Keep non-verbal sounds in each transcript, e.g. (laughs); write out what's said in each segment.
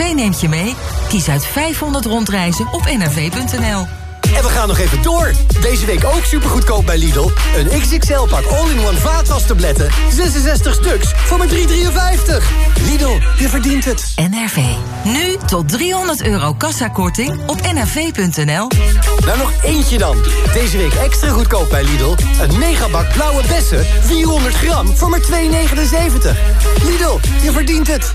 Twee neemt je mee? Kies uit 500 rondreizen op nrv.nl. En we gaan nog even door. Deze week ook supergoedkoop bij Lidl. Een XXL-pak all-in-one vaatwastabletten. 66 stuks voor maar 3,53. Lidl, je verdient het. NRV. Nu tot 300 euro kassakorting op nrv.nl. Nou, nog eentje dan. Deze week extra goedkoop bij Lidl. Een megabak blauwe bessen. 400 gram voor maar 2,79. Lidl, je verdient het.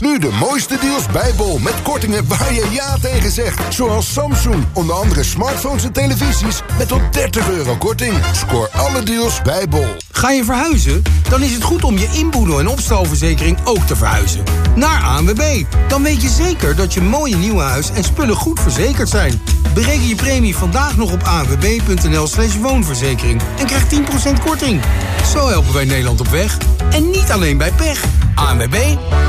Nu de mooiste deals bij Bol met kortingen waar je ja tegen zegt. Zoals Samsung, onder andere smartphones en televisies met tot 30 euro korting. Scoor alle deals bij Bol. Ga je verhuizen? Dan is het goed om je inboedel- en opstalverzekering ook te verhuizen. Naar ANWB. Dan weet je zeker dat je mooie nieuwe huis en spullen goed verzekerd zijn. Bereken je premie vandaag nog op anwb.nl slash woonverzekering. En krijg 10% korting. Zo helpen wij Nederland op weg. En niet alleen bij pech. ANWB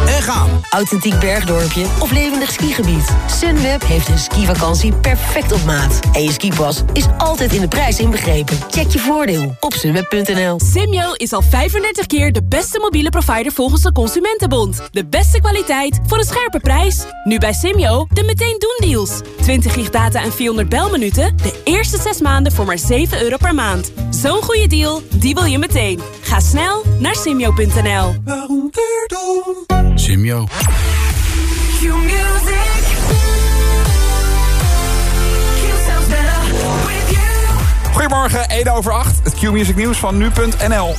en gaan. Authentiek bergdorpje of levendig skigebied. Sunweb heeft een skivakantie perfect op maat. En je skipas is altijd in de prijs inbegrepen. Check je voordeel op sunweb.nl. Simyo is al 35 keer de beste mobiele provider volgens de Consumentenbond. De beste kwaliteit voor een scherpe prijs. Nu bij Simyo de meteen doen deals. 20 gig data en 400 belminuten. De eerste 6 maanden voor maar 7 euro per maand. Zo'n goede deal, die wil je meteen. Ga snel naar simyo.nl. Simio. Goedemorgen, 1 over 8. Het Q-Music nieuws van nu.nl.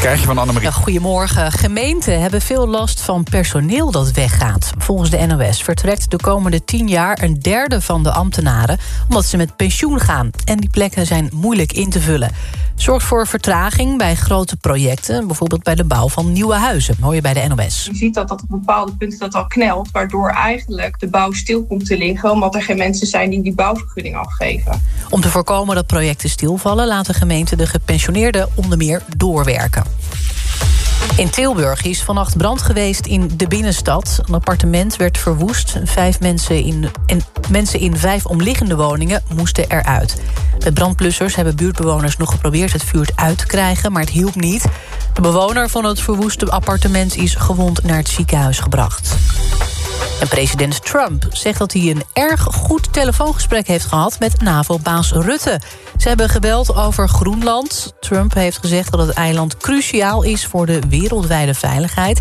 Krijg je van Annemarie. Ja, goedemorgen. Gemeenten hebben veel last van personeel dat weggaat. Volgens de NOS vertrekt de komende 10 jaar een derde van de ambtenaren... omdat ze met pensioen gaan. En die plekken zijn moeilijk in te vullen. Zorgt voor vertraging bij grote projecten. Bijvoorbeeld bij de bouw van nieuwe huizen. Hoor je bij de NOS. Je ziet dat dat op bepaalde punten dat al knelt... waardoor eigenlijk de bouw stil komt te liggen... omdat er geen mensen zijn die die bouwvergunning afgeven. Om te voorkomen dat projecten stilvallen... laten gemeenten de gepensioneerden onder meer doorwerken. In Tilburg is vannacht brand geweest in de binnenstad. Een appartement werd verwoest. Vijf mensen in, en mensen in vijf omliggende woningen moesten eruit. De brandblussers hebben buurtbewoners nog geprobeerd het vuur uit te krijgen... maar het hielp niet. De bewoner van het verwoeste appartement is gewond naar het ziekenhuis gebracht. En president Trump zegt dat hij een erg goed telefoongesprek heeft gehad... met NAVO-baas Rutte. Ze hebben gebeld over Groenland. Trump heeft gezegd dat het eiland cruciaal is... voor de wereldwijde veiligheid.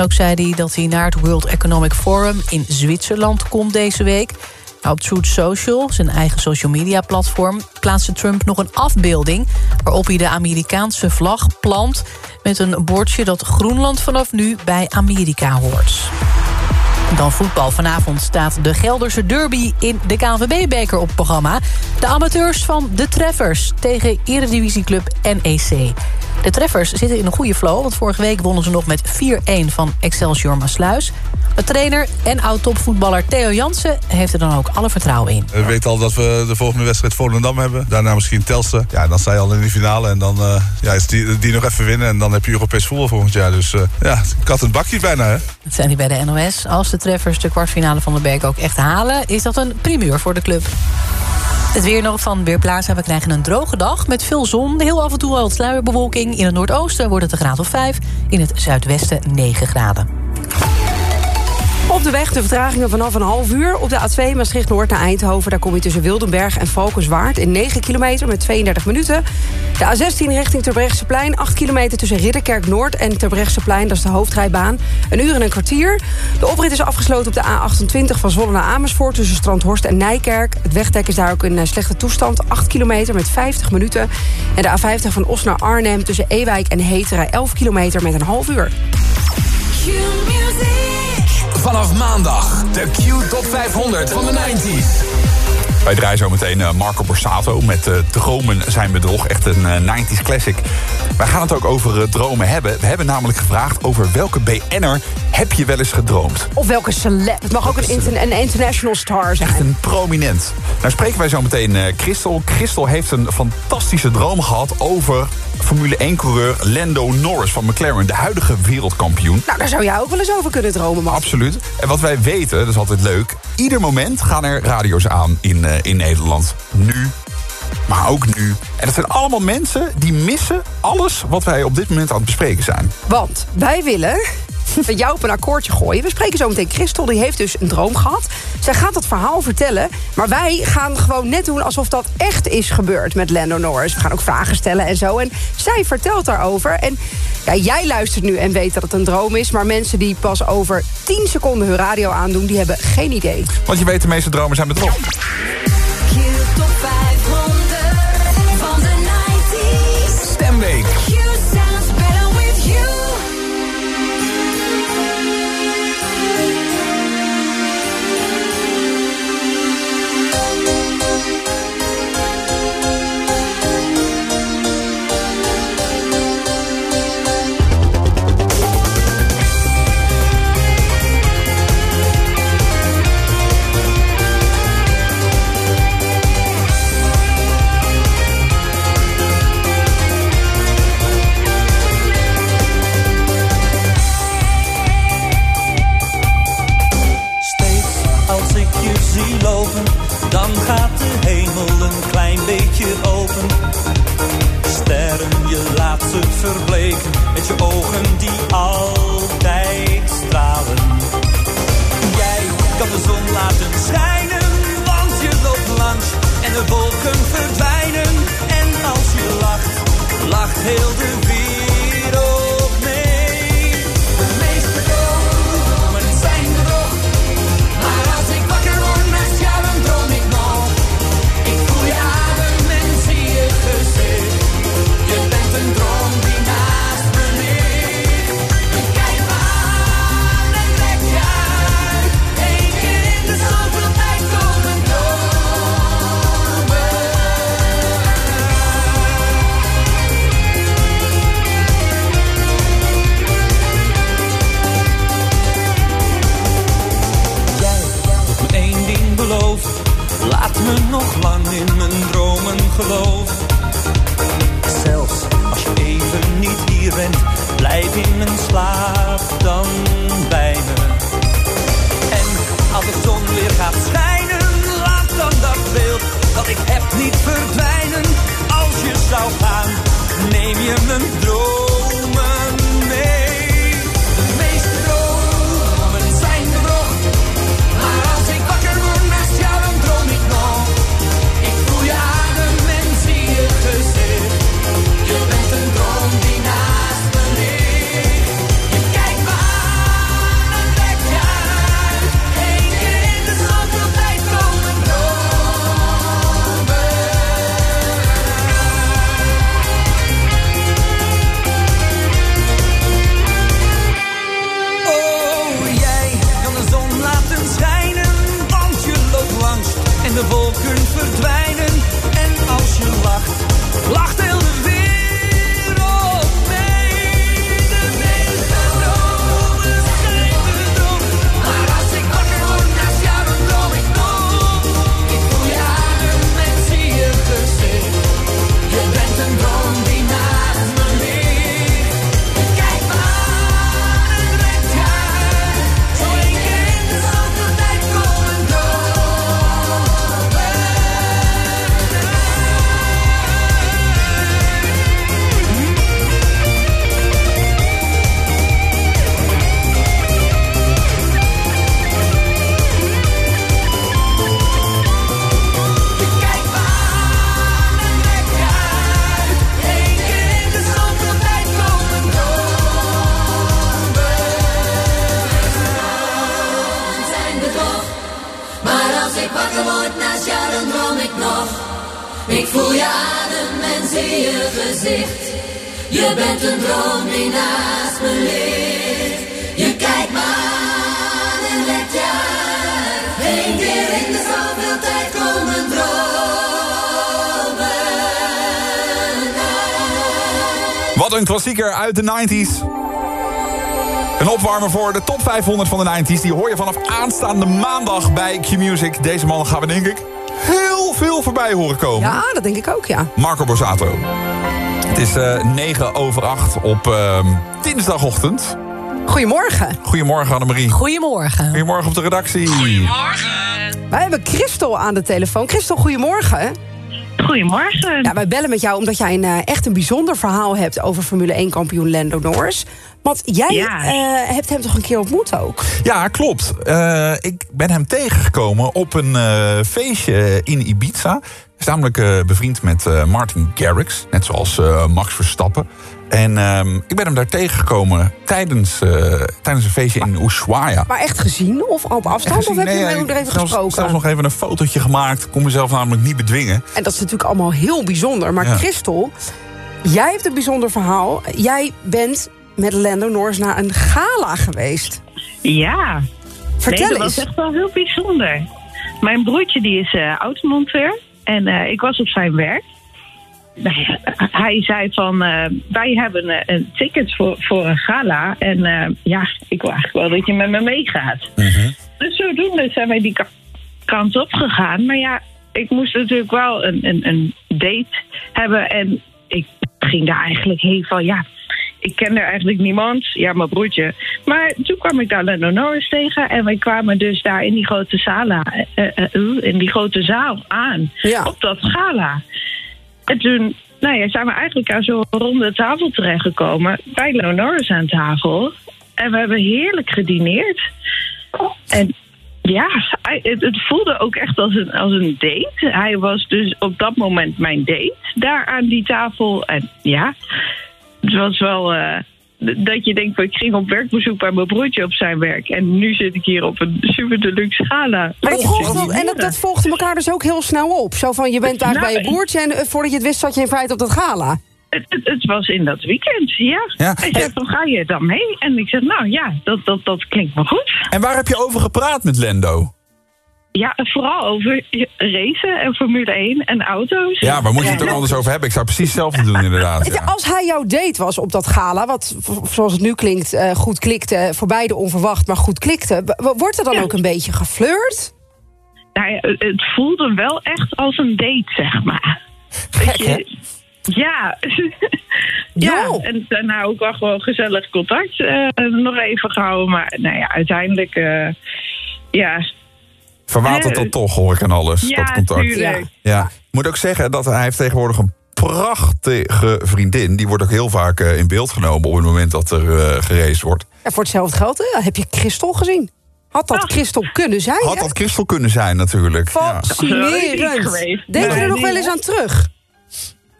Ook zei hij dat hij naar het World Economic Forum... in Zwitserland komt deze week. Nou, op Truth Social, zijn eigen social media platform... plaatste Trump nog een afbeelding... waarop hij de Amerikaanse vlag plant... met een bordje dat Groenland vanaf nu bij Amerika hoort. Dan voetbal. Vanavond staat de Gelderse derby in de KNVB-beker op programma. De amateurs van de Treffers tegen Eredivisieclub NEC. De Treffers zitten in een goede flow, want vorige week wonnen ze nog met 4-1 van Excelsior Maasluis. De trainer en oud-topvoetballer Theo Jansen heeft er dan ook alle vertrouwen in. We weten al dat we de volgende wedstrijd Volendam hebben. Daarna misschien Telstra. Ja, dan sta je al in de finale. En dan uh, ja, is die, die nog even winnen. En dan heb je Europees voetbal volgend jaar. Dus uh, ja, kat een bakje bijna, hè? Dat zijn die bij de NOS. Als de treffers de kwartfinale van de Beek ook echt halen... is dat een primeur voor de club. Het weer nog van Weerplaza. We krijgen een droge dag met veel zon. Heel af en toe wat sluierbewolking. In het noordoosten wordt het een graad of 5. In het zuidwesten 9 graden. Op de weg de vertragingen vanaf een half uur. Op de A2 Maastricht-Noord naar Eindhoven. Daar kom je tussen Wildenberg en Valkenswaard in 9 kilometer met 32 minuten. De A16 richting Terbrechtseplein. 8 kilometer tussen Ridderkerk-Noord en Terbrechtseplein. Dat is de hoofdrijbaan. Een uur en een kwartier. De oprit is afgesloten op de A28 van Zwolle naar Amersfoort... tussen Strandhorst en Nijkerk. Het wegdek is daar ook in slechte toestand. 8 kilometer met 50 minuten. En de A50 van Os naar Arnhem tussen Ewijk en Heteren. 11 kilometer met een half uur. Vanaf maandag de Q Top 500 van de 90s. Wij draaien zo meteen uh, Marco Borsato met uh, Dromen zijn bedrog. Echt een uh, 90s classic. Wij gaan het ook over dromen hebben. We hebben namelijk gevraagd over welke BN'er heb je wel eens gedroomd. Of welke celeb. Het mag ook een, inter een, international star zijn. Echt een prominent. Nou spreken wij zo meteen Christel. Christel heeft een fantastische droom gehad over Formule 1-coureur Lando Norris van McLaren. De huidige wereldkampioen. Nou, daar zou jij ook wel eens over kunnen dromen, man. Absoluut. En wat wij weten, dat is altijd leuk... ieder moment gaan er radio's aan in, uh, in Nederland. Nu, maar ook nu. En dat zijn allemaal mensen die missen alles wat wij op dit moment aan het bespreken zijn. Want wij willen met (laughs) jou op een akkoordje gooien. We spreken zo meteen Christel, die heeft dus een droom gehad. Zij gaat dat verhaal vertellen, maar wij gaan gewoon net doen alsof dat echt is gebeurd met Lando Norris. We gaan ook vragen stellen en zo. En zij vertelt daarover. En jij luistert nu en weet dat het een droom is, maar mensen die pas over 10 seconden hun radio aandoen, die hebben geen idee. Want je weet, de meeste dromen zijn bedrog. Wat een klassieker uit de 90s. Een opwarmer voor de top 500 van de 90s. Die hoor je vanaf aanstaande maandag bij Q-Music. Deze man gaan we denk ik heel veel voorbij horen komen. Ja, dat denk ik ook, ja. Marco Borsato. Het is eh, uh, 9 over 8 op ehm, dinsdagochtend. Goedemorgen. Goedemorgen Annemarie. Goedemorgen. Goedemorgen op de redactie. Goedemorgen. Wij hebben Christel aan de telefoon. Christel, goedemorgen. Goedemorgen. Ja, wij bellen met jou omdat jij een, eh, echt een bijzonder verhaal hebt over Formule 1-kampioen Lando Norris. Want jij eh, hebt hem toch een keer ontmoet ook? Ja, klopt. Eh, ik ben hem tegengekomen op een feestje in Ibiza. Hij is namelijk bevriend met Martin Garrix, net zoals Max Verstappen. En ehm, ik ben hem daar tegengekomen tijdens, eh, tijdens een feestje in Ushuaia. Maar echt gezien of op afstand? of heb je hem er even zelfs, gesproken? zelfs nog even een fotootje gemaakt. Kon mezelf namelijk niet bedwingen. En dat is natuurlijk allemaal heel bijzonder. Maar Ja. Christel, jij hebt een bijzonder verhaal. Jij bent met Lando Norris naar een gala geweest. Ja. Vertel nee, dat eens. was echt wel heel bijzonder. Mijn broertje die is eh automonteur. En eh, ik was op zijn werk. Nou Hij zei van, eh, wij hebben eh, een ticket voor, voor een gala. En eh, ja, ik wil eigenlijk wel dat je met me meegaat. Dus zodoende zijn wij die ka- kant op gegaan. Maar ja, ik moest natuurlijk wel een, een, een date hebben. En ik ging daar eigenlijk heen van, ja, ik ken er eigenlijk niemand. Ja, mijn broertje. Maar toen kwam ik daar Lando Norris tegen. En wij kwamen dus daar in die grote, sala, in die grote zaal aan. Op dat gala. En toen nou ja, zijn we eigenlijk aan zo'n ronde tafel terechtgekomen. Bij Lando Norris aan tafel. En we hebben heerlijk gedineerd. En ja, het, voelde ook echt als een, als een date. Hij was dus op dat moment mijn date daar aan die tafel. En ja, het was wel eh, dat je denkt, van, ik ging op werkbezoek bij mijn broertje op zijn werk. En nu zit ik hier op een super deluxe gala. Maar dat en dat, dat volgde elkaar dus ook heel snel op. Zo van, je bent daar Nou, bij je broertje... en eh, voordat je het wist zat je in feite op dat gala. Het, het, het was in dat weekend, ja. Hij zei van, ga je dan mee? En ik zeg, nou ja, dat, dat, dat klinkt me goed. En waar heb je over gepraat met Lendo? Ja, vooral over racen en Formule 1 en auto's. Ja, waar moet je het er anders over hebben? Ik zou precies hetzelfde doen inderdaad. Als hij jouw date was op dat gala, wat zoals het nu klinkt eh, goed klikte... voor beide onverwacht, maar goed klikte... wordt er dan ook een beetje geflirt? Nou ja, het voelde wel echt als een date, zeg maar. Je- (laughs) Ja. ja, en daarna ook wel gewoon gezellig contact eh, nog even gehouden. Maar nou ja, uiteindelijk, eh, ja, Verwatert dat toch, hoor ik aan alles, Ja, dat contact. tuurlijk. Ja. Ik moet ook zeggen dat hij heeft tegenwoordig een prachtige vriendin. Die wordt ook heel vaak eh, in beeld genomen op het moment dat er eh geraced wordt. Ja, voor hetzelfde geld heb je Christel gezien. Had dat Christel kunnen zijn, Had hè? dat Christel kunnen zijn natuurlijk. Ja. Fascinerend. Denk je er nog wel eens aan terug?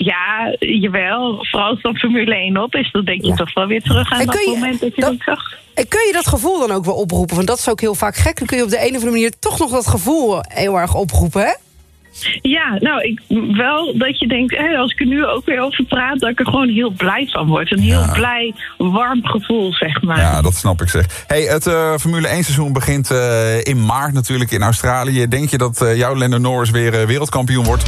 Ja, jawel. Vooral als dan Formule 1 op is, dan denk je toch wel weer terug aan dat je- moment dat je dat zag. En kun je dat gevoel dan ook wel oproepen? Want dat is ook heel vaak gek. Dan kun je op de een of andere manier toch nog dat gevoel heel erg oproepen, hè? Ja, nou, ik, wel dat je denkt, hé, als ik er nu ook weer over praat, dat ik er gewoon heel blij van word. Een heel blij, warm gevoel, zeg maar. Ja, dat snap ik zeg. Hey, het eh, Formule 1 seizoen begint eh, in maart natuurlijk in Australië. Denk je dat eh, jouw Lando Norris weer wereldkampioen wordt?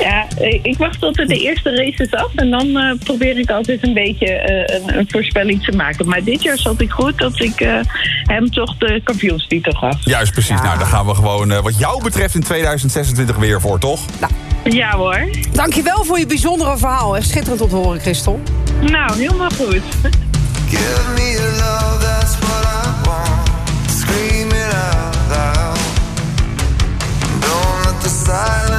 Ja, eh, ik wacht tot er de eerste races af en dan eh, probeer ik altijd een beetje eh, een, een voorspelling te maken. Maar dit jaar zat ik goed dat ik eh, hem toch de kampioenstitel gaf. Juist, precies. Nou, daar gaan we gewoon wat jou betreft in 2026 weer voor, toch? Ja hoor. Dankjewel voor je bijzondere verhaal. Echt schitterend om te horen, Christel. Nou, helemaal goed. Give me your love, that's what I want. Scream it out loud. Don't let the silence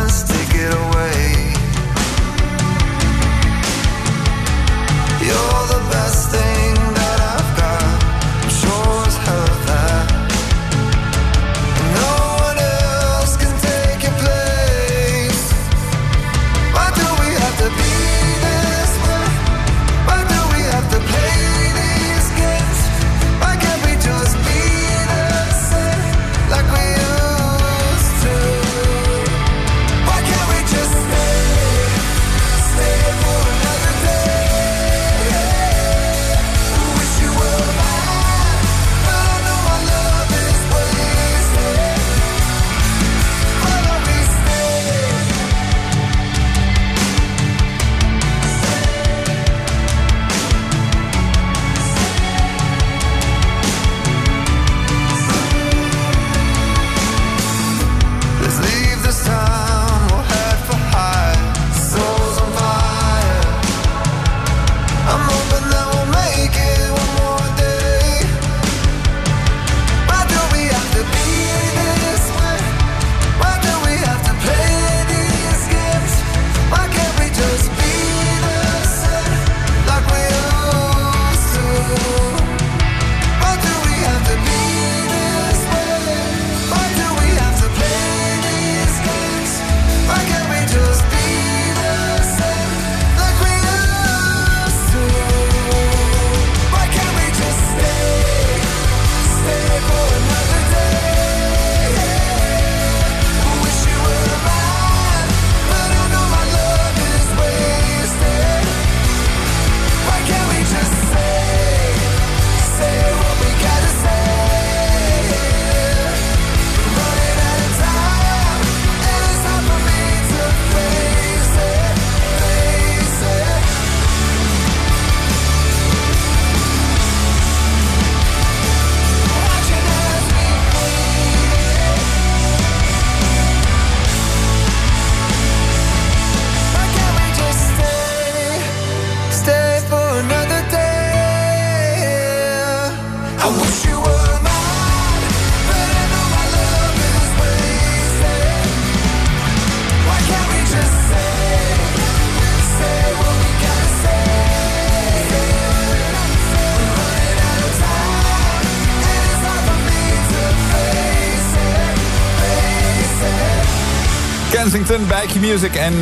Kensington, Back Music en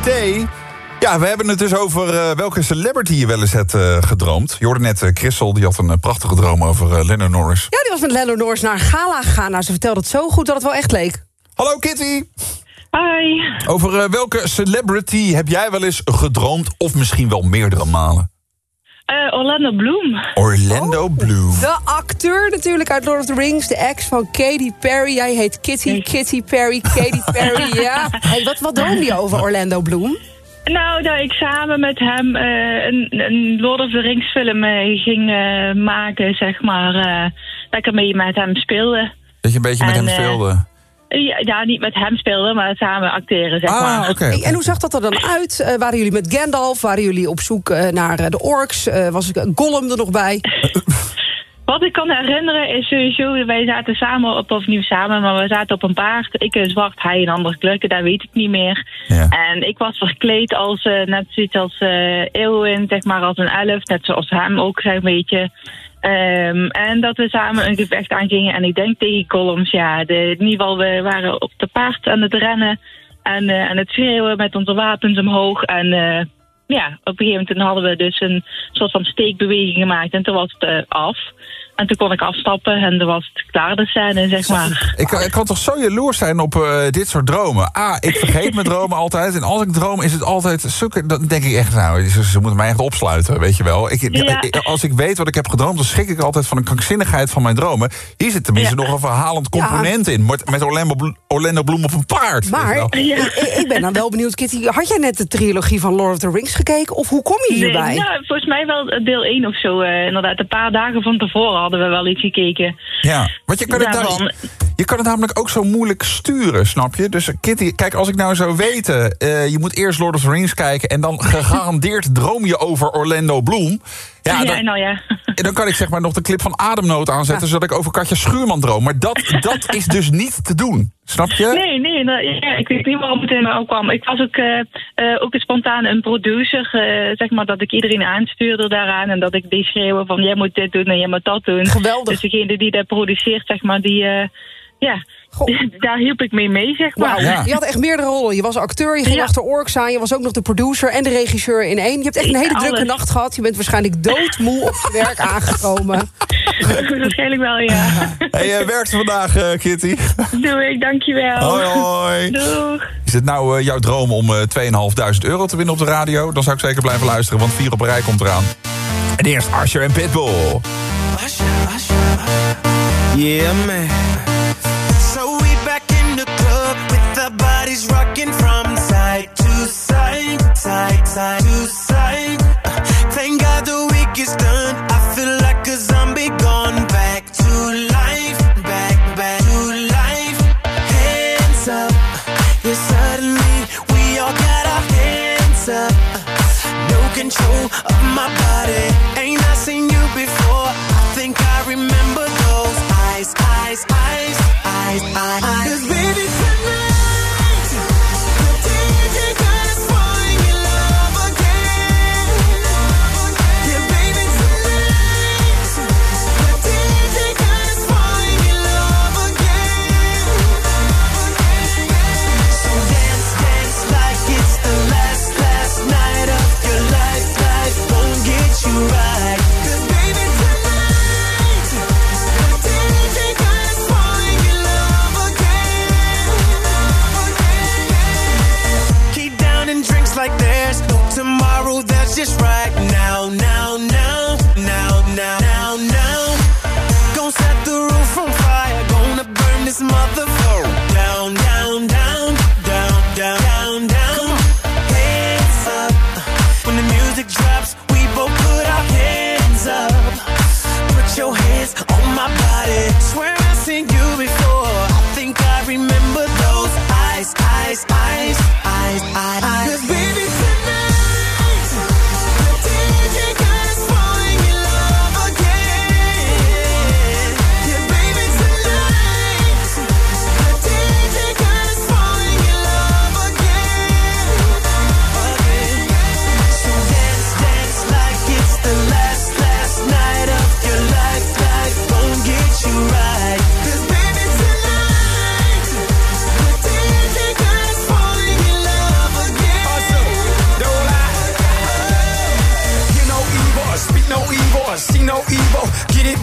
Stay. Ja, we hebben het dus over eh, welke celebrity je wel eens hebt eh, gedroomd. Je hoorde net eh, Christel, die had een prachtige droom over Lennon Norris. Ja, die was met Lennon Norris naar een gala gegaan. Nou, ze vertelde het zo goed dat het wel echt leek. Hallo Kitty! Hi. Over welke celebrity heb jij wel eens gedroomd, of misschien wel meerdere malen? Eh, Orlando Bloom. Orlando Bloom. De acteur natuurlijk uit Lord of the Rings. De ex van Katy Perry. Jij heet Kitty, Kitty Perry, Katy Perry. (laughs) ja. Hey, wat, wat droomde je over Orlando Bloom? Nou, dat ik samen met hem eh, een, een Lord of the Rings film eh, ging maken, zeg maar. eh, dat ik ermee met hem speelde. Dat je een beetje met hem speelde. Ja, ja, niet met hem speelde, maar samen acteren, zeg maar. Ah, Hey, en hoe zag dat er dan uit? Eh, waren jullie met Gandalf? Waren jullie op zoek eh, naar eh, de orks? Was ik Gollum er nog bij? (laughs) Wat ik kan herinneren is sowieso, wij zaten samen op, of niet samen, maar we zaten op een paard. Ik in zwart, hij in andere kleuren, dat weet ik niet meer. En ik was verkleed als, eh, net zoiets als eh Eowyn, zeg maar, als een elf, net zoals hem ook, zeg een beetje. Ehm, en dat we samen een gevecht aangingen. En ik denk tegen columns, ja, in ieder geval, we waren op de paard aan het rennen. En eh, aan het schreeuwen met onze wapens omhoog. En... eh, ja, op een gegeven moment hadden we dus een soort van steekbeweging gemaakt. En toen was het eh, af. En toen kon ik afstappen en toen was het klaar de scène, zeg maar. Ik, ik kan toch zo jaloers zijn op eh, dit soort dromen. A, ik vergeet mijn dromen altijd. En als ik droom, is het altijd sukker. Dan denk ik echt, nou, ze, ze moeten mij echt opsluiten, weet je wel. Ik, Ja. ik- als ik weet wat ik heb gedroomd, dan schrik ik altijd van de krankzinnigheid van mijn dromen. Hier zit tenminste nog een verhalend component in. Met, met Orlando, Blo- Orlando Bloem op een paard. Maar (laughs) ik, ik ben dan wel benieuwd, Kitty. Had jij net de trilogie van Lord of the Rings gekeken? Of hoe kom je Nee, hierbij? ja, volgens mij wel deel 1 of zo. eh, inderdaad, een paar dagen van tevoren hadden we wel iets gekeken. Ja, want je kan, het Daarvan. daar, je kan het namelijk ook zo moeilijk sturen, snap je? Dus Kitty, kijk, als ik nou zou weten... eh, je moet eerst Lord of the Rings kijken... en dan (laughs) gegarandeerd droom je over Orlando Bloom... Ja, Ja, dan, nou ja. (laughs) dan kan ik zeg maar nog de clip van Ademnood aanzetten... zodat ik over Katja Schuurman droom. Maar dat, (laughs) dat is dus niet te doen, snap je? Nee, nee, dat- ja, ik weet niet waarom het in me opkwam. Ik was ook, eh, eh, ook spontaan een producer, zeg maar, dat ik iedereen aanstuurde daaraan. En dat ik die schreeuwen van, jij moet dit doen en jij moet dat doen. Geweldig. Dus degene die dat produceert, zeg maar, die, eh, ja, (laughs) daar hielp ik mee mee, zeg maar. Je had echt meerdere rollen. Je was acteur, je ging Ja. achter orks aan... je was ook nog de producer en de regisseur in één. Je hebt echt een hele Alles. drukke nacht gehad. Je bent waarschijnlijk doodmoe op je werk (laughs) aangekomen. Waarschijnlijk wel, ja. (laughs) Hey, eh, werkt vandaag, eh, Kitty? Doe ik, dankjewel. Hoi, hoi. Doeg. Is het nou eh, jouw droom om eh 2.500 euro te winnen op de radio? Dan zou ik zeker blijven luisteren, want vier op een rij komt eraan. En eerst Asher en Pitbull. Yeah, man. exactly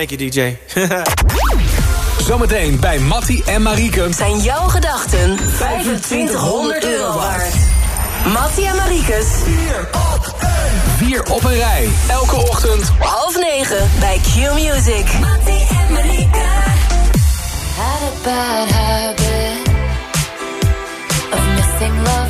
Thank you, DJ. (laughs) Zometeen bij Mattie en Marieke. Zijn jouw gedachten 2500 euro waard? Mattie en Mariekes. 4 op een rij. Elke ochtend. Half negen bij Q Music. Mattie en Marieke. Had a bad habit of missing lovers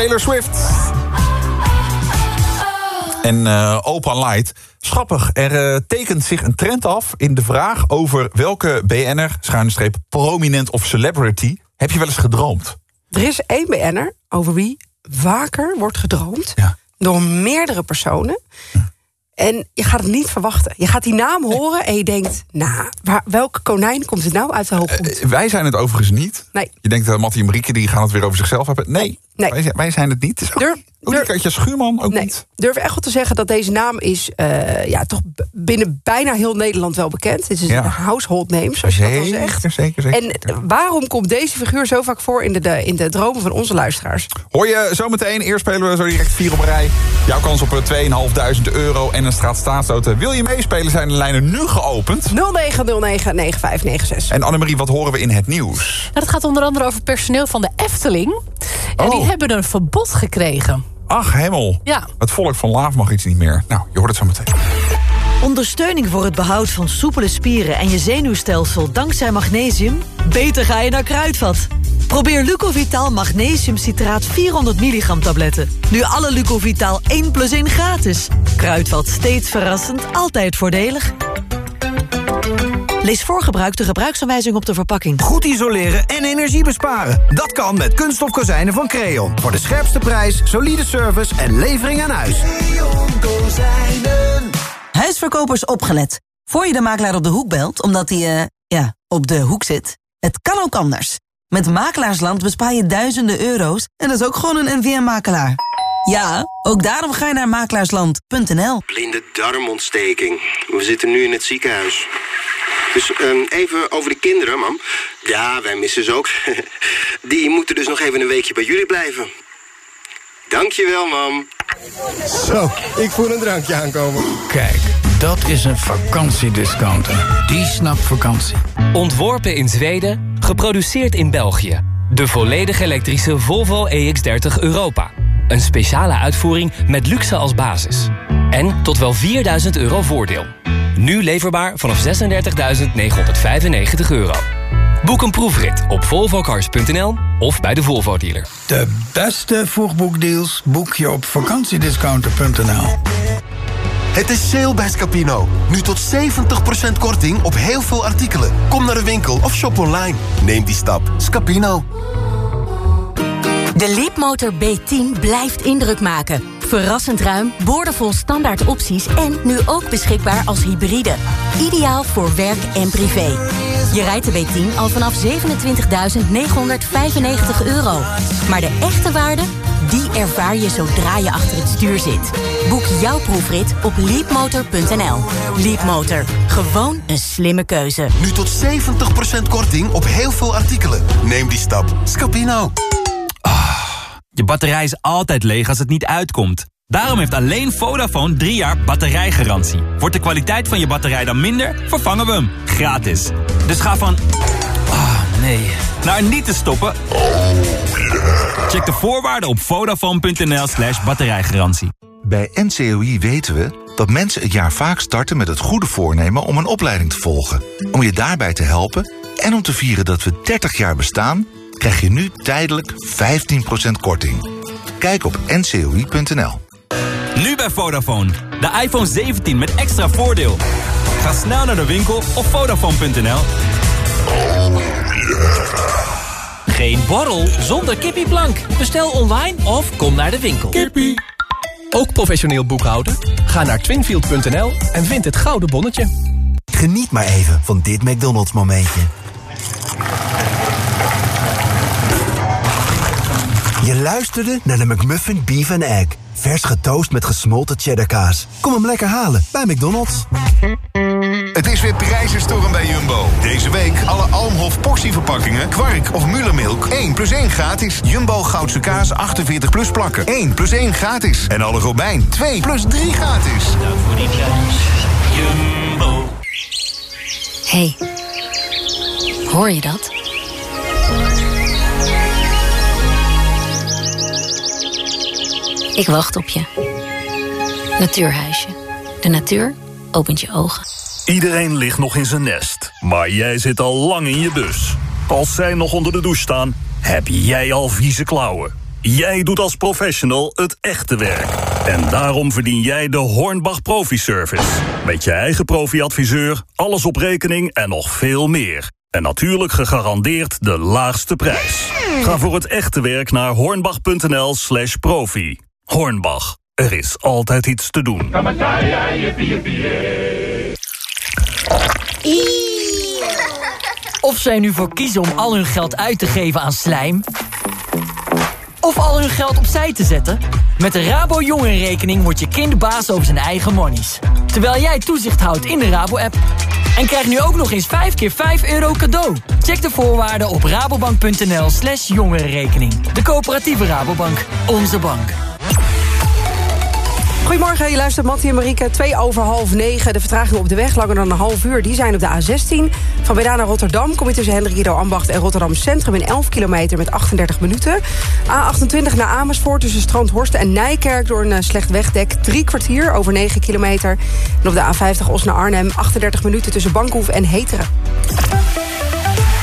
Taylor Swift. En eh Opa Light. Schappig, er eh, tekent zich een trend af in de vraag over welke BN'er, schuine streep, prominent of celebrity, heb je wel eens gedroomd? Er is één BN'er over wie vaker wordt gedroomd... door meerdere personen. En je gaat het niet verwachten. Je gaat die naam horen en je denkt... nou, waar, welke konijn komt het nou uit de hooggrond? Eh, wij zijn het overigens niet. Nee. Je denkt dat Mattie en Marieke die gaan het weer over zichzelf hebben. Nee, Nee. Wij, zijn, wij zijn het niet. Durf- ook niet Katja Schuurman, ook nee, niet. durf echt wel te zeggen dat deze naam is... eh, ja, toch binnen bijna heel Nederland wel bekend. Het is Ja. een household name, zoals je dat al zegt. zeker, zeker. En eh, waarom komt deze figuur zo vaak voor in de, de, in de dromen van onze luisteraars? Hoor je zometeen. Eerst spelen we zo direct vier op een rij. Jouw kans op eh, 2.500 euro en een straat staatsauto. Wil je meespelen? Zijn de lijnen nu geopend. 09099596. En Annemarie, wat horen we in het nieuws? Nou, dat gaat onder andere over personeel van de Efteling. En Oh. die hebben een verbod gekregen. Ach, hemel. Ja. Het volk van Laaf mag iets niet meer. Nou, je hoort het zo meteen. Ondersteuning voor het behoud van soepele spieren en je zenuwstelsel dankzij magnesium? Beter ga je naar Kruidvat. Probeer Lucovital Magnesium Citraat 400 milligram tabletten. Nu alle Lucovital 1 plus 1 gratis. Kruidvat, steeds verrassend, altijd voordelig. Lees voor gebruik de gebruiksaanwijzing op de verpakking. Goed isoleren en energie besparen. Dat kan met kunststof kozijnen van Creon. Voor de scherpste prijs, solide service en levering aan huis. Huisverkopers opgelet. Voor je de makelaar op de hoek belt, omdat hij, eh, ja, op de hoek zit. Het kan ook anders. Met Makelaarsland bespaar je duizenden euro's en dat is ook gewoon een NVM-makelaar. Ja, ook daarom ga je naar makelaarsland.nl. Blinde darmontsteking. We zitten nu in het ziekenhuis. Dus ehm, even over de kinderen, mam. Ja, wij missen ze ook. (laughs) Die moeten dus nog even een weekje bij jullie blijven. Dankjewel, mam. Zo, ik voel een drankje aankomen. Kijk, dat is een vakantiediscounter. Die snapt vakantie. Ontworpen in Zweden, geproduceerd in België. De volledig elektrische Volvo EX30 Europa. Een speciale uitvoering met luxe als basis. En tot wel 4000 euro voordeel. Nu leverbaar vanaf 36.995 euro. Boek een proefrit op volvocars.nl of bij de Volvo dealer. De beste vroegboekdeals boek je op vakantiediscounter.nl. Het is sale bij Scapino. Nu tot 70% korting op heel veel artikelen. Kom naar de winkel of shop online. Neem die stap. Scapino. De Leapmotor B10 blijft indruk maken. Verrassend ruim, boordevol standaard opties en nu ook beschikbaar als hybride. Ideaal voor werk en privé. Je rijdt de B10 al vanaf 27.995 euro. Maar de echte waarde, die ervaar je zodra je achter het stuur zit. Boek jouw proefrit op leapmotor.nl. Leapmotor, gewoon een slimme keuze. Nu tot 70% korting op heel veel artikelen. Neem die stap. Scapino. Je batterij is altijd leeg als het niet uitkomt. Daarom heeft alleen Vodafone 3 jaar batterijgarantie. Wordt de kwaliteit van je batterij dan minder, vervangen we hem. Gratis. Dus ga van... Ah, nee. Naar niet te stoppen. Check de voorwaarden op vodafone.nl slash batterijgarantie. Bij NCOI weten we dat mensen het jaar vaak starten met het goede voornemen om een opleiding te volgen. Om je daarbij te helpen en om te vieren dat we 30 jaar bestaan, krijg je nu tijdelijk 15% korting. Kijk op ncoi.nl. Nu bij Vodafone. De iPhone 17 met extra voordeel. Ga snel naar de winkel op vodafone.nl. Geen borrel zonder kippieplank. Bestel online of kom naar de winkel. Kippie. Ook professioneel boekhouden? Ga naar twinfield.nl en vind het gouden bonnetje. Geniet maar even van dit McDonald's momentje. Je luisterde naar de McMuffin Beef and Egg. Vers getoast met gesmolten cheddarkaas. Kom hem lekker halen bij McDonald's. Het is weer prijzenstorm bij Jumbo. Deze week alle Almhof portieverpakkingen, kwark of Mullermilk 1 plus 1 gratis. Jumbo Goudse kaas 48 plus plakken 1 plus 1 gratis. En alle Robijn 2 plus 3 gratis. Dank voor die prijs. Jumbo. hey, hoor je dat? Ik wacht op je. Natuurhuisje. De natuur opent je ogen. Iedereen ligt nog in zijn nest, maar jij zit al lang in je bus. Als zij nog onder de douche staan, heb jij al vieze klauwen. Jij doet als professional het echte werk. En daarom verdien jij de Hornbach Profi Service. Met je eigen profi-adviseur, alles op rekening en nog veel meer. En natuurlijk gegarandeerd de laagste prijs. Ga voor het echte werk naar hornbach.nl slash profi. Hornbach, er is altijd iets te doen. Of zij nu voor kiezen om al hun geld uit te geven aan slijm... of al hun geld opzij te zetten... met de Rabo Jongerenrekening wordt je kind baas over zijn eigen monies. Terwijl jij toezicht houdt in de Rabo-app. En krijg nu ook nog eens 5 keer 5 euro cadeau. Check de voorwaarden op rabobank.nl slash jongerenrekening. De coöperatieve Rabobank. Onze bank. Goedemorgen, je luistert Mattie en Marieke. Twee over half negen. De vertragingen op de weg langer dan een half uur. Die zijn op de A16. Van Breda naar Rotterdam kom je tussen Hendrikido Ambacht en Rotterdam Centrum... in 11 kilometer met 38 minuten. A28 naar Amersfoort tussen Strandhorst en Nijkerk... door een eh, slecht wegdek. Drie kwartier over 9 kilometer. En op de A50 Os naar Arnhem 38 minuten tussen Bankhoef en Heteren.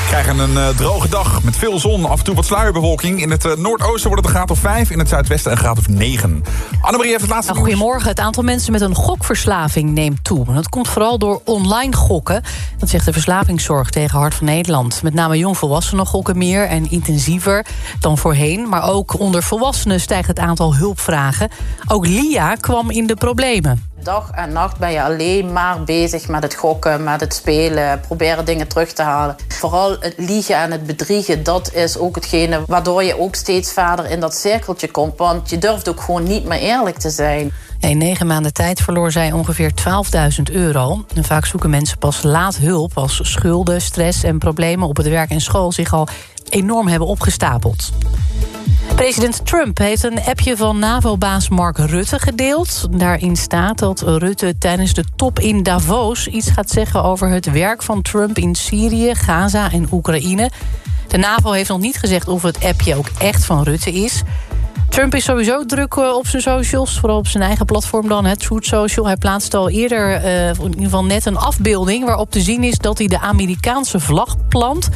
We krijgen een eh, droge dag met veel zon, af en toe wat sluierbewolking. In het eh, noordoosten wordt het een graad of 5, in het zuidwesten een graad of 9. Annemarie heeft het laatste Nou, goedemorgen. Het aantal mensen met een gokverslaving neemt toe. Dat komt vooral door online gokken. Dat zegt de Verslavingszorg tegen Hart van Nederland. Met name jongvolwassenen gokken meer en intensiever dan voorheen. Maar ook onder volwassenen stijgt het aantal hulpvragen. Ook Lia kwam in de problemen. Dag en nacht ben je alleen maar bezig met het gokken, met het spelen, proberen dingen terug te halen. Vooral het liegen en het bedriegen, dat is ook hetgene waardoor je ook steeds verder in dat cirkeltje komt. Want je durft ook gewoon niet meer eerlijk te zijn. In negen maanden tijd verloor zij ongeveer 12.000 euro. En vaak zoeken mensen pas laat hulp als schulden, stress en problemen op het werk en school zich al enorm hebben opgestapeld. President Trump heeft een appje van NAVO-baas Mark Rutte gedeeld. Daarin staat dat Rutte tijdens de top in Davos... iets gaat zeggen over het werk van Trump in Syrië, Gaza en Oekraïne. De NAVO heeft nog niet gezegd of het appje ook echt van Rutte is... Trump is sowieso druk eh, op zijn socials, vooral op zijn eigen platform dan, het Truth Social. Hij plaatste al eerder, uh, in ieder geval net een afbeelding... waarop te zien is dat hij de Amerikaanse vlag plant...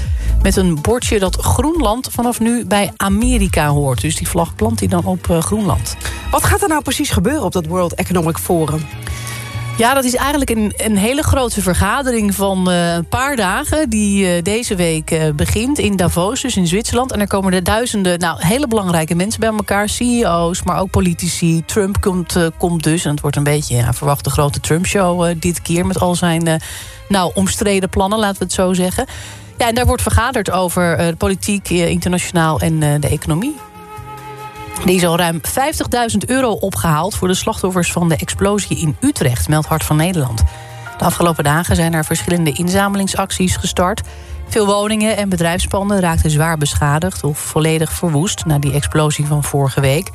met een bordje dat Groenland vanaf nu bij Amerika hoort. Dus die vlag plant hij dan op uh, Groenland. Wat gaat er nou precies gebeuren op dat World Economic Forum? Ja, dat is eigenlijk een, een hele grote vergadering van uh, een paar dagen... die uh, deze week uh, begint in Davos, dus in Zwitserland. En er komen er duizenden nou, hele belangrijke mensen bij elkaar. CEO's, maar ook politici. Trump komt, komt dus. En het wordt een beetje ja, verwacht de grote Trump-show dit keer... met al zijn nou, omstreden plannen, laten we het zo zeggen. Ja, en daar wordt vergaderd over de politiek, internationaal en de economie. Die is al ruim 50.000 euro opgehaald voor de slachtoffers van de explosie in Utrecht, meldt Hart van Nederland. De afgelopen dagen zijn er verschillende inzamelingsacties gestart. Veel woningen en bedrijfspanden raakten zwaar beschadigd of volledig verwoest na die explosie van vorige week.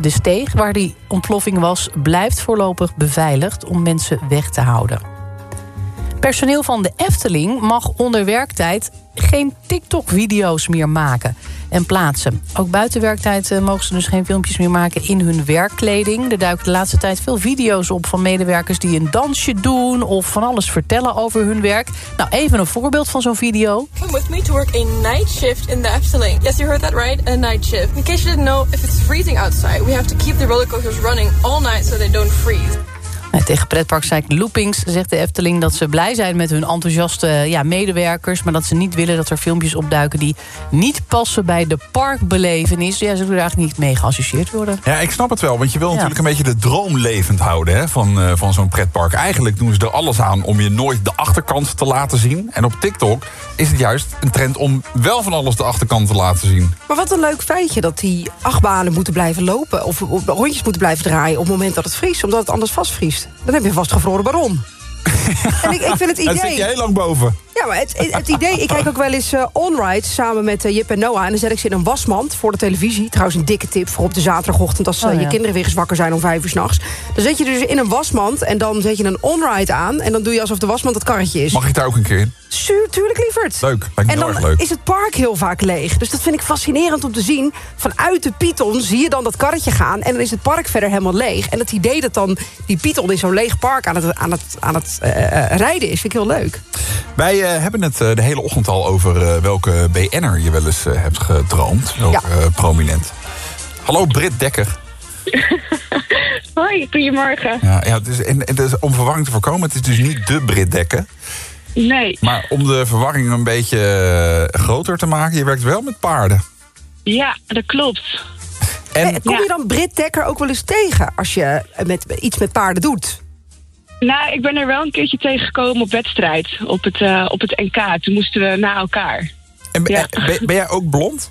De steeg waar die ontploffing was, blijft voorlopig beveiligd om mensen weg te houden. Personeel van de Efteling mag onder werktijd geen TikTok-video's meer maken en plaatsen. Ook buiten werktijd uh, mogen ze dus geen filmpjes meer maken in hun werkkleding. Er duiken de laatste tijd veel video's op van medewerkers die een dansje doen of van alles vertellen over hun werk. Nou, even een voorbeeld van zo'n video. Come with me to work a night shift in the Efteling. Yes, you heard that right, a night shift. In case you didn't know, if it's freezing outside, we have to keep the rollercoasters running all night so they don't freeze. Tegen pretparkzaak Loopings zegt de Efteling dat ze blij zijn met hun enthousiaste ja, medewerkers... maar dat ze niet willen dat er filmpjes opduiken die niet passen bij de parkbelevenis. Ja, ze willen er eigenlijk niet mee geassocieerd worden. Ja, ik snap het wel, want je wil natuurlijk een beetje de droom levend houden hè, van, uh, van zo'n pretpark. Eigenlijk doen ze er alles aan om je nooit de achterkant te laten zien. En op TikTok is het juist een trend om wel van alles de achterkant te laten zien. Maar wat een leuk feitje dat die achtbanen moeten blijven lopen... of rondjes moeten blijven draaien op het moment dat het vriest... omdat het anders vastvriest. Dan heb je een vastgevroren baron. (laughs) en ik, ik vind het idee... Daar zit je heel lang boven. Ja, maar het, het, idee... Ik kijk ook wel eens uh, On-Ride samen met uh, Jip en Noah. En dan zet ik ze in een wasmand voor de televisie. Trouwens een dikke tip voor op de zaterdagochtend... als uh, oh, ja. je kinderen weer eens wakker zijn om vijf uur s'nachts. Dan zet je dus in een wasmand en dan zet je een On-Ride aan... en dan doe je alsof de wasmand het karretje is. Mag ik daar ook een keer in? Su tuurlijk, lieverd. Leuk, lijkt En dan heel erg leuk. is het park heel vaak leeg. Dus dat vind ik fascinerend om te zien. Vanuit de Python zie je dan dat karretje gaan... en dan is het park verder helemaal leeg. En het idee dat dan die Python in zo'n leeg park aan het, aan het, aan het uh, rijden is... vind ik heel leuk. Wij eh, hebben het eh, de hele ochtend al over eh, welke BN'er je wel eens eh, hebt gedroomd. Welke eh, prominent. Hallo Britt Dekker. (laughs) Hoi, goedemorgen. Ja, ja, het is, en, en het is om verwarring te voorkomen, het is dus niet de Britt Dekker. Nee. Maar om de verwarring een beetje eh, groter te maken, je werkt wel met paarden. Ja, dat klopt. En Eh, Kom je dan Brit Dekker ook wel eens tegen als je met, iets met paarden doet? Nou, ik ben er wel een keertje tegengekomen op wedstrijd. Op het, eh, op het NK. Toen moesten we na elkaar. En ben, eh, ben, ben jij ook blond?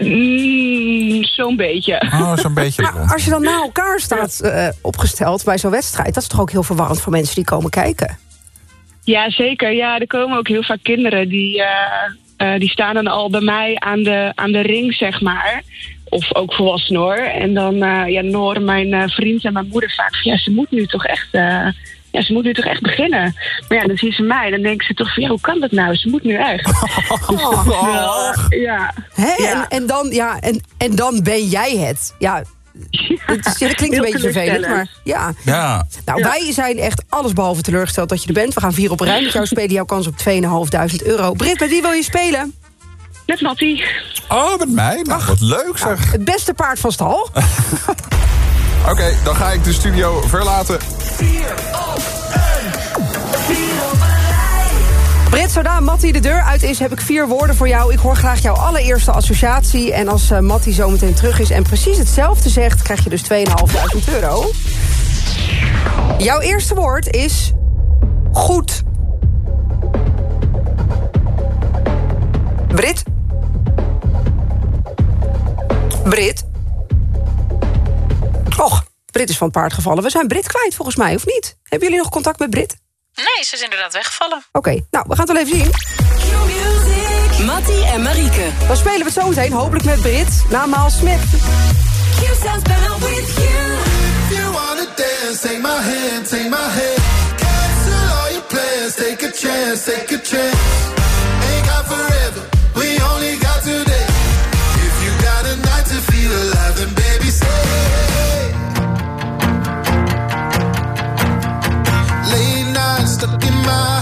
Mm, Zo'n beetje. Oh, zo'n beetje blond. Als je dan na elkaar staat eh, opgesteld bij zo'n wedstrijd... dat is toch ook heel verwarrend voor mensen die komen kijken? Ja, zeker. Ja, er komen ook heel vaak kinderen die, eh, eh, die staan dan al bij mij aan de, aan de ring, zeg maar. Of ook volwassenen hoor. En dan, eh, ja, dan horen mijn eh, vriend en mijn moeder vaak van ja, ze moet nu toch echt. eh, ja, ze moet nu toch echt beginnen. Maar ja, dan zien ze mij. Dan denken ze toch van ja, hoe kan dat nou? Ze moet nu echt. (laughs) Dus dat eh, ja. Hè? Ja. En, en, dan, ja, en, en dan ben jij het. Ja, het, is- het klinkt een beetje vervelend, maar ja. Ja. Nou, Ja. wij zijn echt allesbehalve teleurgesteld dat je er bent. We gaan vier op een rij met jou spelen. Jouw kans op 2.500 euro. Britt, met wie wil je spelen? Met Mattie. Oh, met mij? Nou, wat leuk zeg. Het beste paard van stal. (laughs) Oké, dan ga ik de studio verlaten. Britt, zodra Mattie de deur uit is, heb ik vier woorden voor jou. Ik hoor graag jouw allereerste associatie. En als eh, Mattie zometeen terug is en precies hetzelfde zegt... krijg je dus 2.500 euro. Jouw eerste woord is... goed. Brit? Brit? Och, Brit is van het paard gevallen. We zijn Brit kwijt volgens mij, of niet? Hebben jullie nog contact met Brit? Nee, ze is inderdaad weggevallen. Oké, nou, we gaan het wel even zien. Mattie en Marieke. Dan spelen we het zo meteen, hopelijk met Brit, na Maal Smit. you wanna dance, take my hand, take my hand. Cancel all your plans, take a chance, take a chance. Ain't got forever, my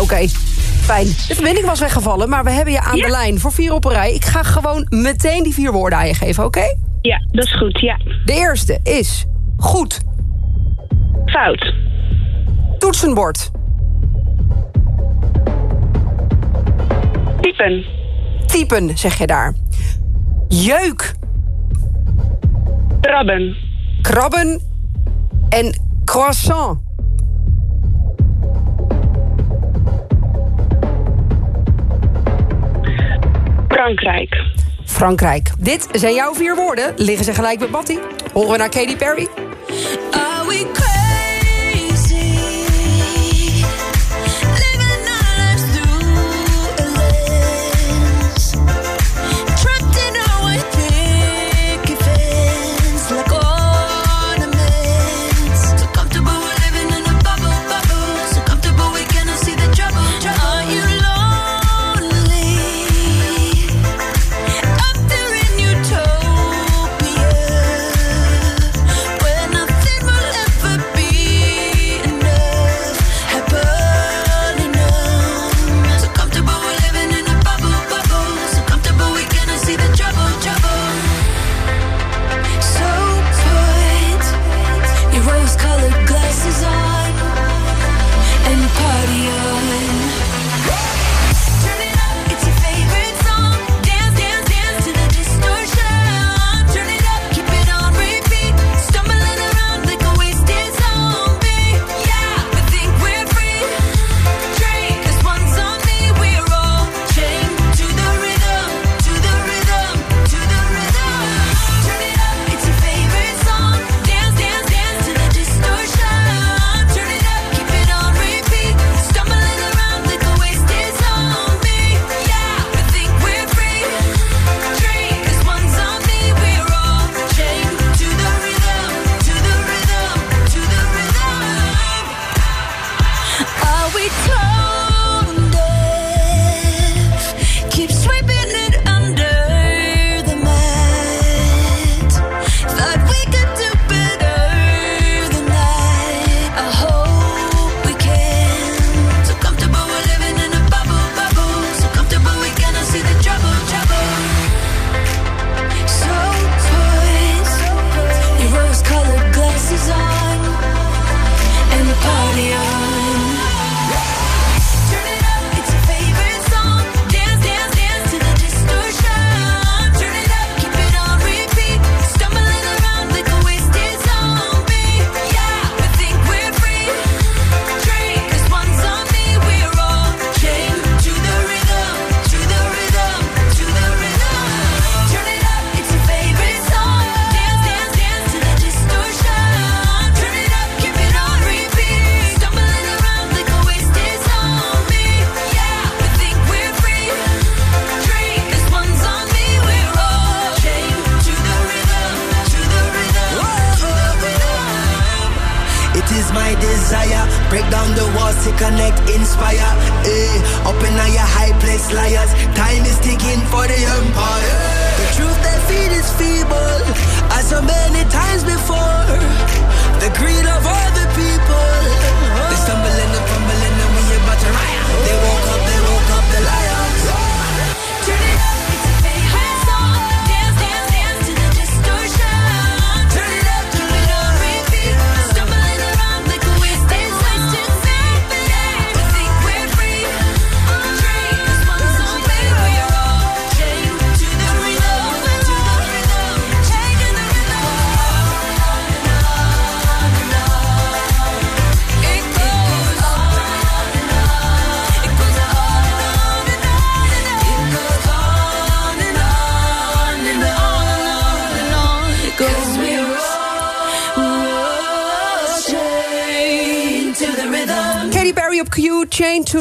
Oké. Fijn. De verbinding was weggevallen, maar we hebben je aan de lijn voor vier op een rij. Ik ga gewoon meteen die vier woorden aan je geven, oké? Ja, dat is goed, ja. De eerste is goed. Fout. Toetsenbord. Typen. Typen, zeg je daar. Jeuk. Krabben. Krabben en croissant. Frankrijk. Frankrijk. Dit zijn jouw vier woorden. Liggen ze gelijk met Matty? Horen we naar Katy Perry?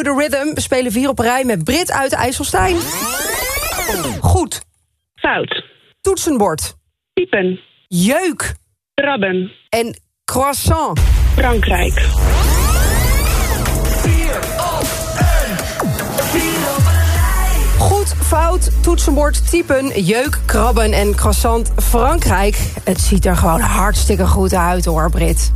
De Rhythm spelen vier op rij met Brit uit IJsselstein. Goed. Fout. Toetsenbord. typen, Jeuk. Krabben. En croissant. Frankrijk. Goed, fout, toetsenbord, typen, jeuk, krabben en croissant Frankrijk. Het ziet er gewoon hartstikke goed uit hoor, Brit.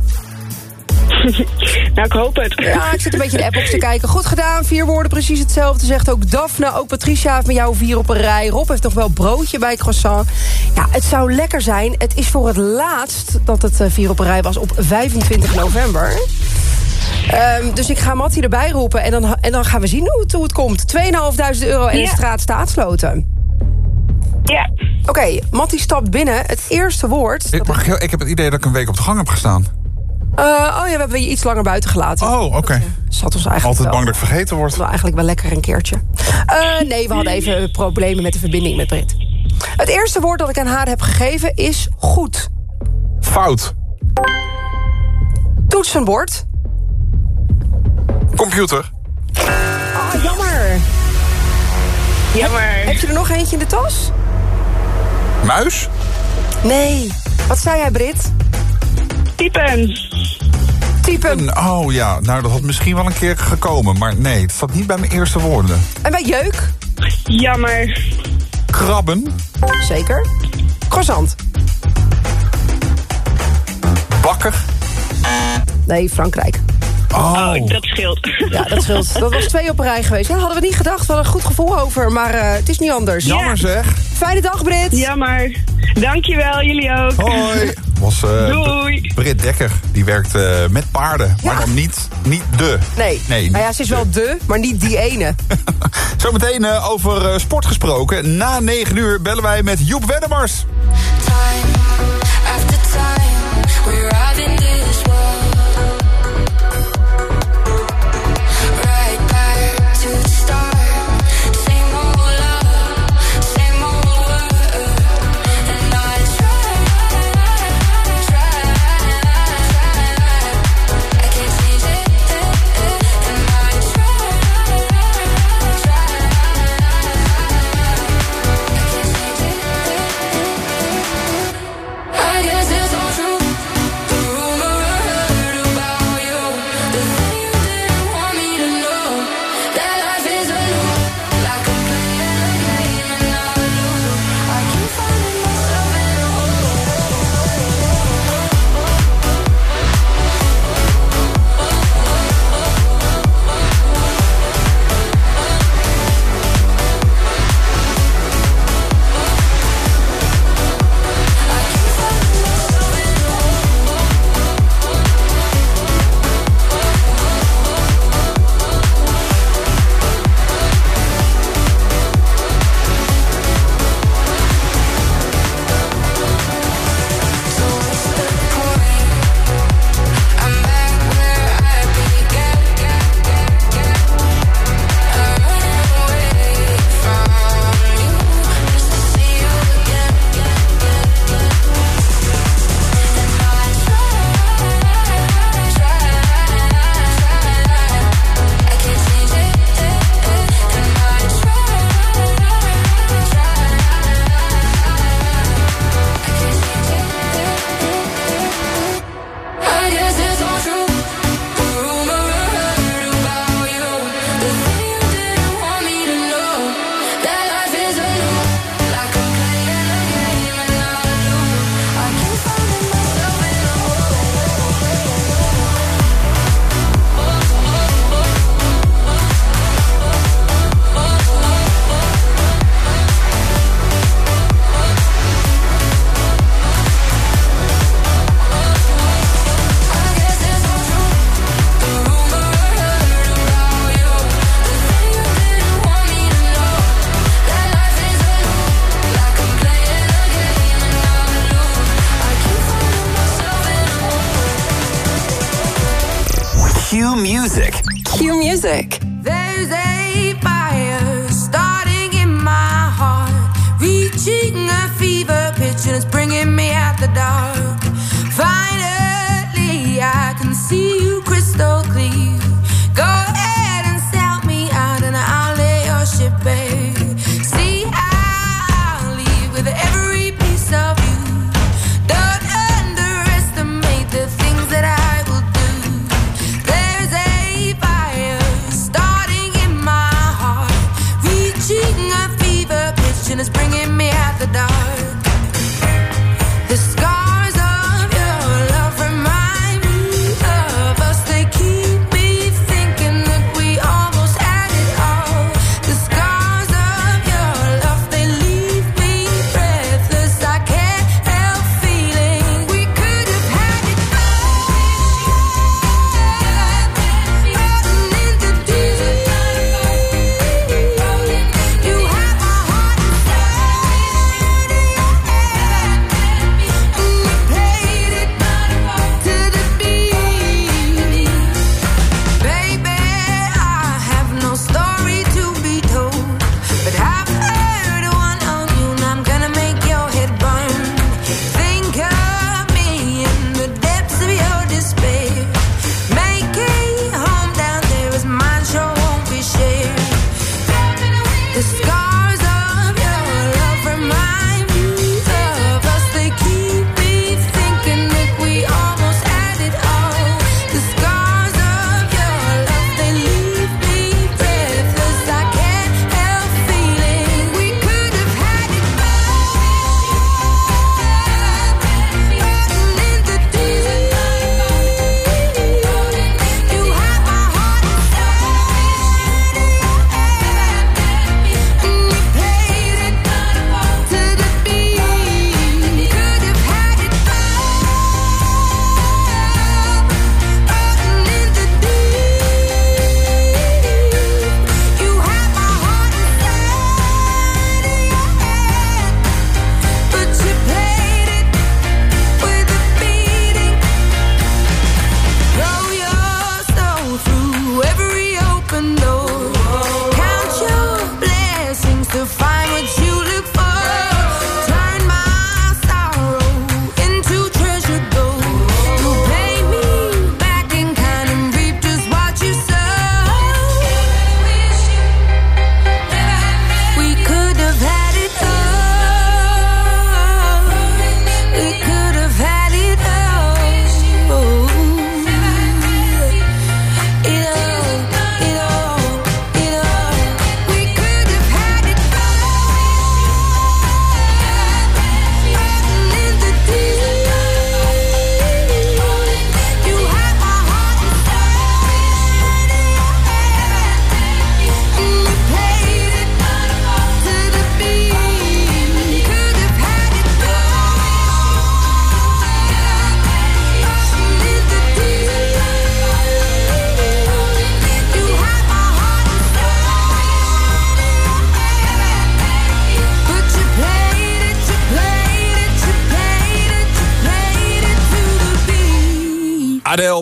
(laughs) nou, ik hoop het. Ja, ik zit een beetje de app op te kijken. Goed gedaan, vier woorden precies hetzelfde. Zegt ook Daphne, ook Patricia heeft met jou vier op een rij. Rob heeft nog wel broodje bij croissant. Ja, het zou lekker zijn. Het is voor het laatst dat het eh, vier op een rij was op 25 november. Ehm, dus ik ga Mattie erbij roepen en dan, en dan gaan we zien hoe het, hoe het komt. 2.500 euro en Ja. de straat staatsloten. Ja. Oké, Mattie stapt binnen. Het eerste woord... Ik, mag heel- ik heb het idee dat ik een week op de gang heb gestaan. Eh, oh ja, we hebben je iets langer buiten gelaten. Oh, oké. Zat ons eigenlijk Altijd wel. bang dat ik vergeten word. Wel eigenlijk wel lekker een keertje. Eh, nee, we hadden even problemen met de verbinding met Brit. Het eerste woord dat ik aan haar heb gegeven is goed. Fout. Toetsenbord. Computer. Ah, jammer. Jammer. Heb je er nog eentje in de tas? Muis? Nee. Wat zei jij, Brit? Typen. Typen. Oh ja, nou dat had misschien wel een keer gekomen. Maar nee, het zat niet bij mijn eerste woorden. En bij jeuk? Jammer. Krabben. Zeker. Croissant. Bakker. Nee, Frankrijk. Oh. dat scheelt. Ja, dat scheelt. Dat was twee op een rij geweest. Ja, hadden we niet gedacht. We hadden een goed gevoel over. Maar eh, het is niet anders. Jammer zeg. Fijne dag, Brit. Jammer. Dankjewel, jullie ook. Hoi. Was eh, Doei. Britt Dekker. Die werkt eh, met paarden. Maar dan niet, niet de. Nee. Nee, Nou ja, ze is wel de, maar niet die ene. (laughs) Zometeen eh, over eh, sport gesproken. Na 9 uur bellen wij met Joep. After time,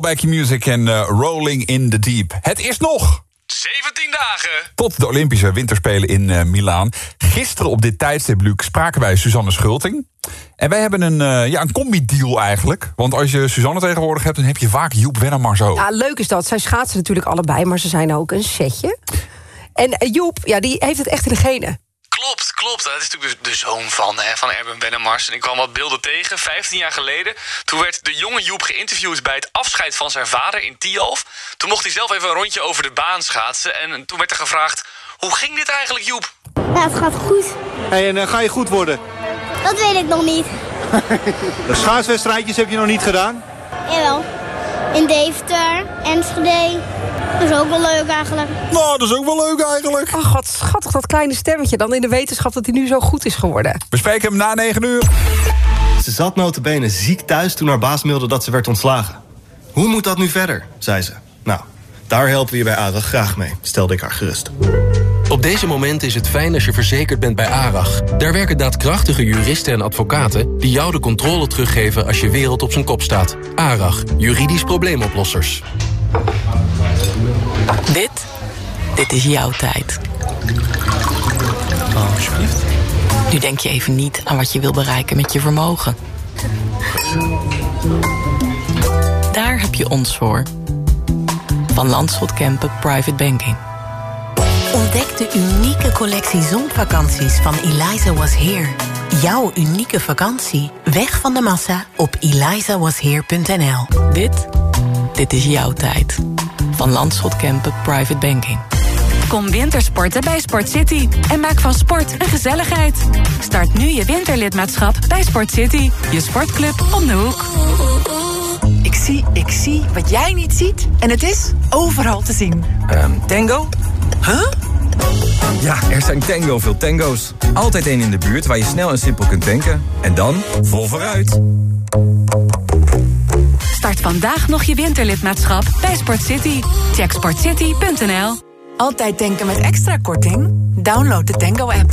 Back Music en eh, Rolling in the Deep. Het is nog 17 dagen. tot de Olympische Winterspelen in uh, Milaan. Gisteren op dit tijdstip, Luc, spraken wij Suzanne Schulting. En wij hebben een, uh, ja, een combi-deal eigenlijk. Want als je Suzanne tegenwoordig hebt, dan heb je vaak Joep Wennemars ook. Ja, leuk is dat. Zij schaatsen natuurlijk allebei, maar ze zijn ook een setje. En eh, Joep, ja, die heeft het echt in de genen. Klopt, klopt. Dat is natuurlijk de, de zoon van, hè, van Erben Wennemars. En ik kwam wat beelden tegen, 15 jaar geleden. Toen werd de jonge Joep geïnterviewd bij het afscheid van zijn vader in Tialf. Toen mocht hij zelf even een rondje over de baan schaatsen. En toen werd er gevraagd, hoe ging dit eigenlijk, Joep? Ja, het gaat goed. Hey, en eh, ga je goed worden? Dat weet ik nog niet. (laughs) De schaatswedstrijdjes heb je nog niet gedaan? Jawel. In Deventer, Enschede. Dat is ook wel leuk eigenlijk. Nou, dat is ook wel leuk eigenlijk. Ach, wat schattig dat kleine stemmetje. Dan in de wetenschap dat hij nu zo goed is geworden. We spreken hem na 9 uur. Ze zat notabene ziek thuis toen haar baas mailde dat ze werd ontslagen. Hoe moet dat nu verder, zei ze. Nou, daar helpen we je bij ARAG graag mee, stelde ik haar gerust. Op deze momenten is het fijn als je verzekerd bent bij ARAG. Daar werken daadkrachtige juristen en advocaten... die jou de controle teruggeven als je wereld op zijn kop staat. ARAG, juridisch probleemoplossers. Dit, dit is jouw tijd. Oh, alsjeblieft. Nu denk je even niet aan wat je wil bereiken met je vermogen. Daar heb je ons voor. Van Landschot Kempen Private Banking. Ontdek de unieke collectie zonvakanties van Eliza Was Here. Jouw unieke vakantie. Weg van de massa op elizawasheer.nl. Dit, dit is jouw tijd. Van Landschot Kempen Private Banking. Kom wintersporten bij Sport City en maak van sport een gezelligheid. Start nu je winterlidmaatschap bij Sport City, je sportclub om de hoek. Ik zie, ik zie wat jij niet ziet en het is overal te zien. Ehm, tango? Huh? Ja, er zijn tango veel tango's. Altijd één in de buurt waar je snel en simpel kunt tanken. En dan vol vooruit. Start vandaag nog je winterlidmaatschap bij Sport City. Check sportcity.nl Altijd tanken met extra korting? Download de Tango-app.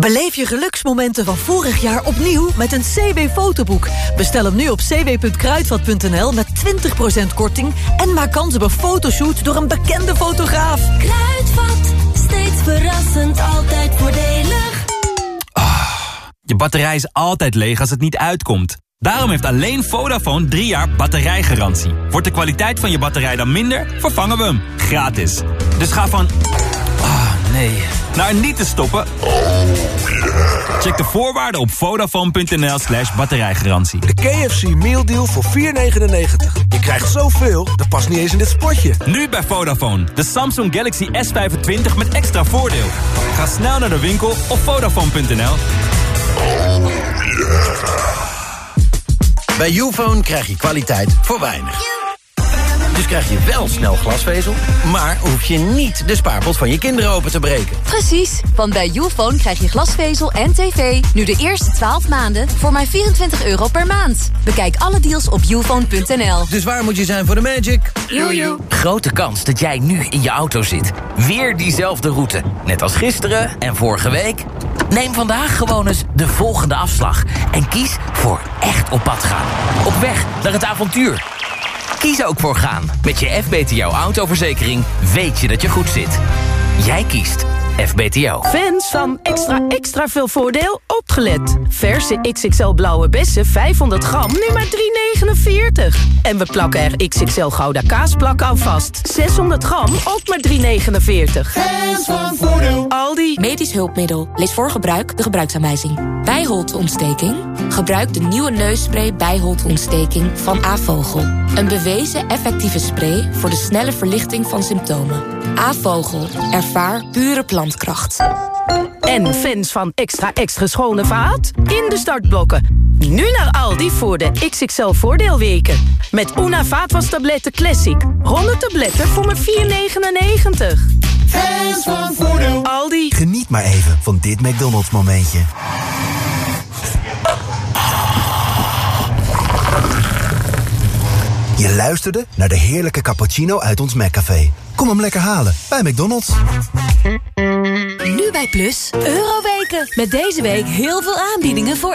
Beleef je geluksmomenten van vorig jaar opnieuw met een CW-fotoboek. Bestel hem nu op cw.kruidvat.nl met 20% korting... en maak kans op een fotoshoot door een bekende fotograaf. Kruidvat, steeds verrassend, altijd voordelig. Je batterij is altijd leeg als het niet uitkomt. Daarom heeft alleen Vodafone 3 jaar batterijgarantie. Wordt de kwaliteit van je batterij dan minder, vervangen we hem. Gratis. Dus ga van... Nee. Naar niet te stoppen... Check de voorwaarden op vodafone.nl slash batterijgarantie. De KFC Meal Deal voor 4,99. Je krijgt zoveel, dat past niet eens in dit spotje. Nu bij Vodafone. De Samsung Galaxy S25 met extra voordeel. Ga snel naar de winkel of vodafone.nl. Bij Ufone krijg je kwaliteit voor weinig. Dus krijg je wel snel glasvezel, maar hoef je niet de spaarpot van je kinderen open te breken. Precies, want bij Youfone krijg je glasvezel en tv nu de eerste 12 maanden voor maar 24 euro per maand. Bekijk alle deals op youfone.nl. Dus waar moet je zijn voor de magic? Jojo. Grote kans dat jij nu in je auto zit. Weer diezelfde route. Net als gisteren en vorige week. Neem vandaag gewoon eens de volgende afslag. En kies voor echt op pad gaan. Op weg naar het avontuur. Kies ook voor gaan. Met je FBTO autoverzekering weet je dat je goed zit. Jij kiest FBTO. Fans van extra extra veel voordeel opgelet. Verse XXL blauwe bessen 500 gram nu maar 3,49. En we plakken er XXL gouda kaasplak aan vast. 600 gram ook maar 3,49. Fans van voordeel. Aldi. Medisch hulpmiddel. Lees voor gebruik de gebruiksaanwijzing. Bijholteontsteking? Gebruik de nieuwe neusspray bijholteontsteking van Avogel. Een bewezen effectieve spray voor de snelle verlichting van symptomen. Avogel. Ervaar pure en fans van extra extra schone vaat? In de startblokken. Nu naar Aldi voor de XXL voordeelweken. Met Una vaatwastabletten Classic. 100 tabletten voor maar 4,99. Fans van voordeel. Aldi. Geniet maar even van dit McDonald's momentje. Je luisterde naar de heerlijke cappuccino uit ons McCafé. Kom hem lekker halen bij McDonald's. Nu bij Plus, Euroweken. Met deze week heel veel aanbiedingen voor